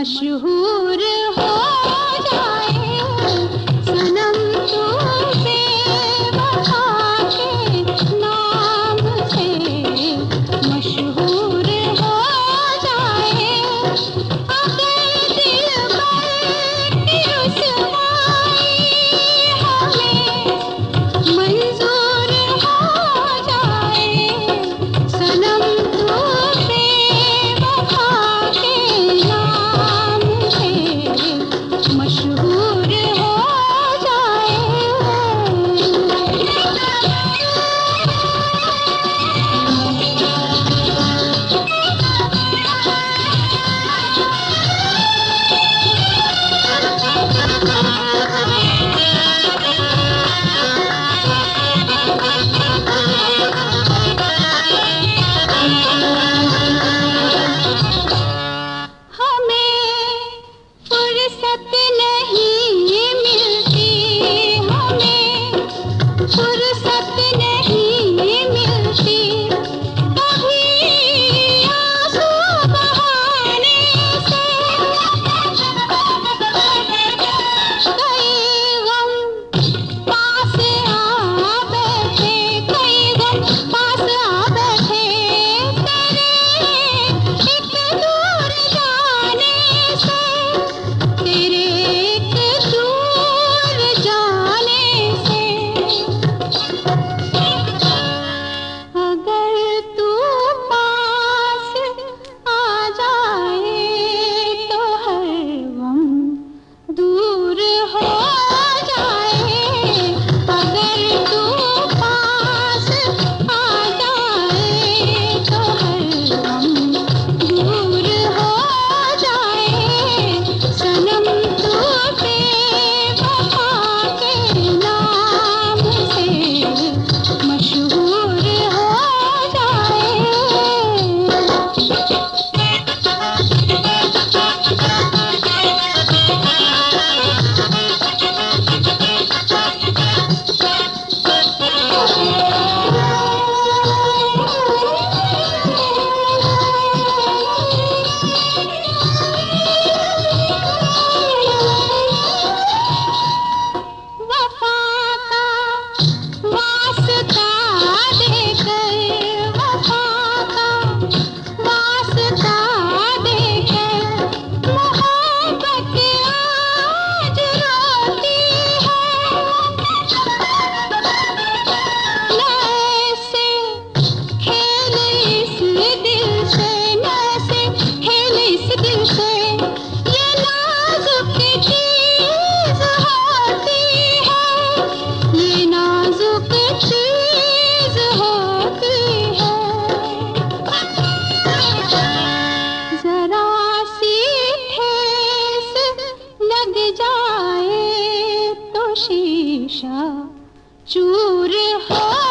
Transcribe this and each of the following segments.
मशहूर चूर हो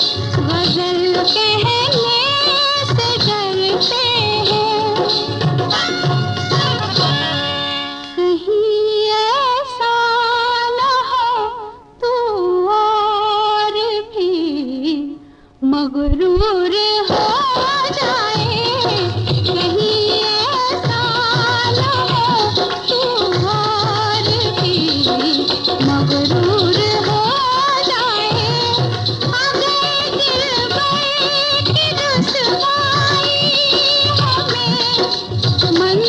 गज़ल कह